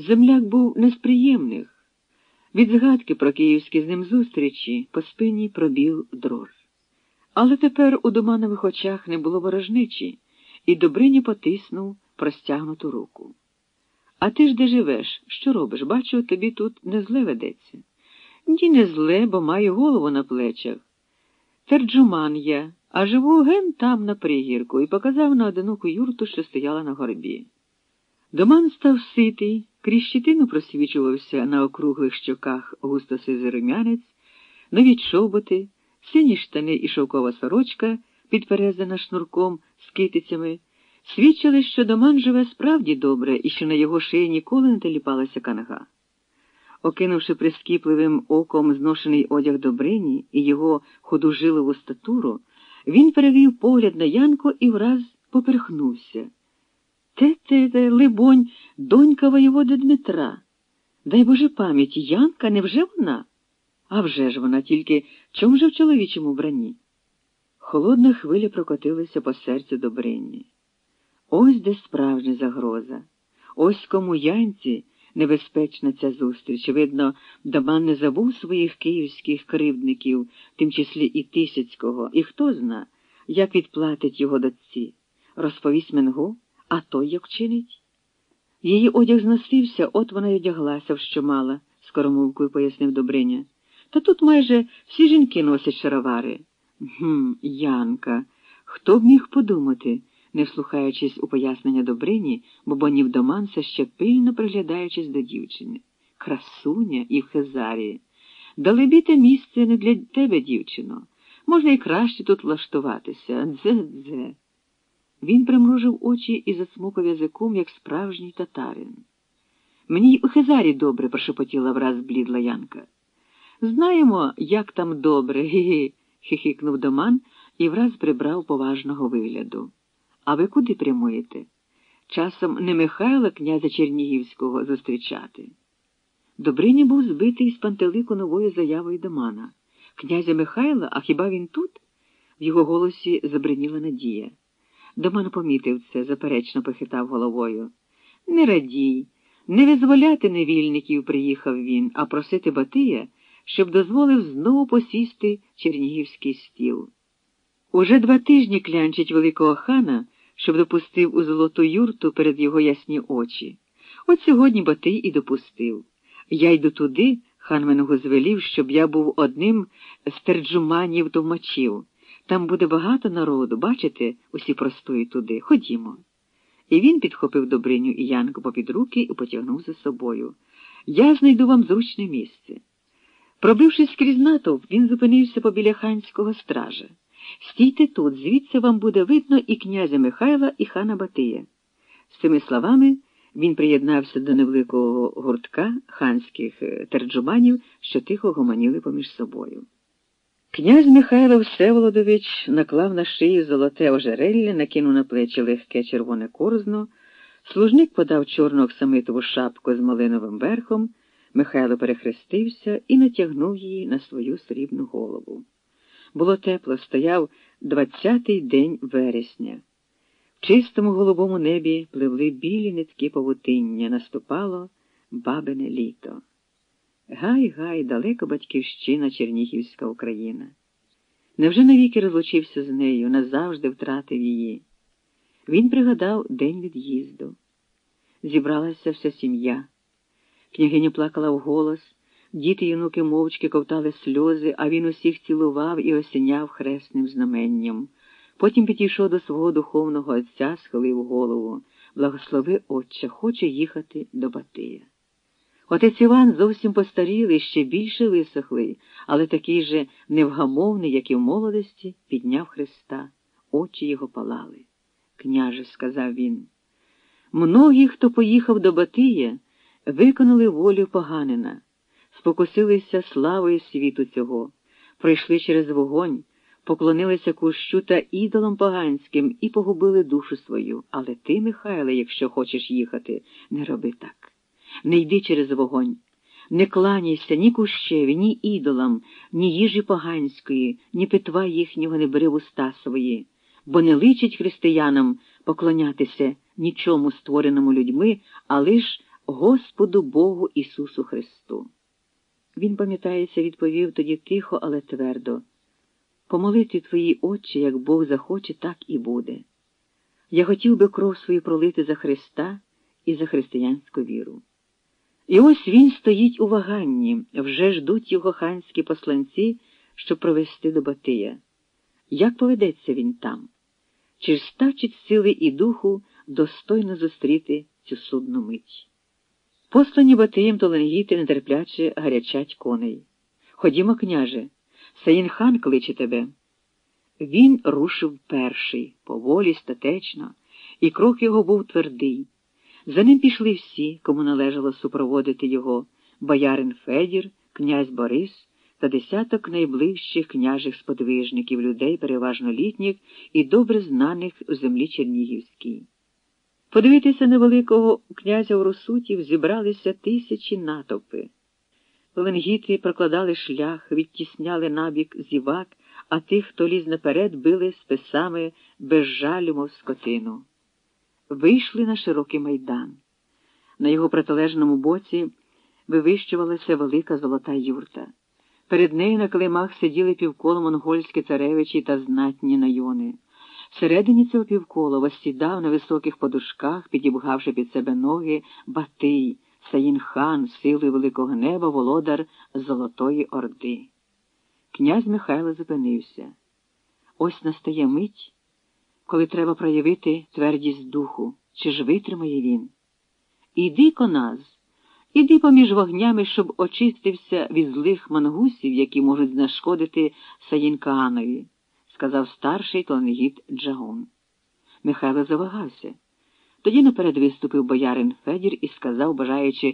Земляк був не з приємних. Від згадки про київські з ним зустрічі по спині пробіл дрож. Але тепер у доманових очах не було ворожничі, і Добриня потиснув простягнуту руку. А ти ж де живеш? Що робиш? Бачу, тобі тут не зле ведеться. Ні, не зле, бо маю голову на плечах. Терджуман я, а живу ген там на пригірку і показав на одиноку юрту, що стояла на горбі. Доман став ситий, крізь щитину просвічувався на округлих щоках густо сизий румянець, нові чоботи, сині штани і шовкова сорочка, підперезана шнурком з китицями, свідчили, що доман живе справді добре і що на його шиї ніколи не теліпалася канга. Окинувши прискіпливим оком зношений одяг Добрині і його ходужилову статуру, він перевів погляд на Янко і враз поперхнувся. Те, те, те, либонь, донька воєводи Дмитра. Дай Боже пам'ять, Янка, невже вона? А вже ж вона тільки чом же в чоловічому бранні? Холодна хвиля прокотилася по серцю Добрині. Ось де справжня загроза. Ось кому янці небезпечна ця зустріч. Видно, Даман не забув своїх київських кривдників, тим числі і Тисяцького, і хто зна, як відплатить його дочці. Розповість Менгу, а той як чинить? Її одяг зносився, от вона й одяглася, в що мала, скоромовкою пояснив Добриня. Та тут майже всі жінки носять шаровари. Гм, Янка, хто б міг подумати? не вслухаючись у пояснення Добрині, бобонів доманса ще пильно приглядаючись до дівчини. Красуня і в Хезарії. Далебі те місце не для тебе, дівчино. Можна і краще тут влаштуватися. Дзе-дзе. Він примружив очі і засмукав язиком, як справжній татарин. Мені й у Хезарі добре, прошепотіла враз блідла Янка. Знаємо, як там добре, гі-гі, хихикнув доман і враз прибрав поважного вигляду. А ви куди прямуєте? Часом не Михайла князя Чернігівського зустрічати. Добриня був збитий з пантелику новою заявою Домана. Князя Михайла, а хіба він тут? В його голосі забриніла надія. Доман помітив це, заперечно похитав головою. Не радій, не визволяти невільників приїхав він, а просити Батия, щоб дозволив знову посісти чернігівський стіл. Уже два тижні клянчить великого хана щоб допустив у золоту юрту перед його ясні очі. От сьогодні Батий і допустив. Я йду туди, хан мене звелів, щоб я був одним з терджуманів товмачів. Там буде багато народу, бачите, усі простують туди. Ходімо. І він підхопив Добриню і Янку попід руки і потягнув за собою. Я знайду вам зручне місце. Пробившись крізь натовп, він зупинився побіля ханського стража. Стійте тут, звідси вам буде видно і князя Михайла, і хана Батия. З цими словами він приєднався до невеликого гуртка ханських е, терджуманів, що тихо гомоніли поміж собою. Князь Михайло Всеволодович наклав на шию золоте ожерелля, накинув на плечі легке червоне корзно, служник подав чорну оксамитову шапку з малиновим верхом, Михайло перехрестився і натягнув її на свою срібну голову. Було тепло, стояв двадцятий день вересня. В чистому голубому небі пливли білі нитки павутиння, наступало бабине літо. Гай, гай, далеко батьківщина Чернігівська Україна. Невже навіки розлучився з нею, назавжди втратив її? Він пригадав день від'їзду. Зібралася вся сім'я. Княгиня плакала вголос. Діти й онуки мовчки ковтали сльози, а він усіх цілував і осіняв хресним знаменням. Потім підійшов до свого духовного отця, схилив голову. Благослови отче, хоче їхати до Батия. Отець Іван зовсім постарілий, ще більше висохлий, але такий же невгамовний, як і в молодості, підняв Христа. Очі його палали. Княже, сказав він. Многі, хто поїхав до Батия, виконали волю поганина спокусилися славою світу цього, пройшли через вогонь, поклонилися кущу та ідолам поганським і погубили душу свою. Але ти, Михайле, якщо хочеш їхати, не роби так. Не йди через вогонь. Не кланяйся ні кущеві, ні ідолам, ні їжі поганської, ні питва їхнього не бери в уста свої, бо не личить християнам поклонятися нічому створеному людьми, а лиш Господу Богу Ісусу Христу. Він, пам'ятається, відповів тоді тихо, але твердо помолити твої очі, як Бог захоче, так і буде. Я хотів би кров свою пролити за Христа і за християнську віру. І ось він стоїть у ваганні, вже ждуть його ханські посланці, щоб провести до Батия. Як поведеться він там? Чи ж стачить сили і духу достойно зустріти цю судну мить? Послані Батиєм Толенгіти нетерпляче гарячать коней. Ходімо, княже, Саїн хан кличе тебе. Він рушив перший, поволі, статечно, і крок його був твердий. За ним пішли всі, кому належало супроводити його боярин Федір, князь Борис та десяток найближчих княжих сподвижників, людей, переважно літніх і добре знаних у землі Чернігівській. Подивитися на великого князя у Русутів зібралися тисячі натовпи. Ленгіти прокладали шлях, відтісняли набік зівак, а тих, хто ліз наперед, били списами без жалю, мов скотину. Вийшли на широкий майдан. На його протилежному боці вивищувалася велика золота юрта. Перед нею на клеймах сиділи півколо монгольські царевичі та знатні найони. Всередині цього півкола восідав на високих подушках, підібгавши під себе ноги, Батий, Саїн-хан, силою великого неба, володар Золотої Орди. Князь Михайло зупинився. Ось настає мить, коли треба проявити твердість духу, чи ж витримає він. Іди, коназ, іди поміж вогнями, щоб очистився від злих мангусів, які можуть знешкодити Саїнкаанові, сказав старший Тонгіт Джагун. Михайло завагався. Тоді наперед виступив боярин Федір і сказав, бажаючи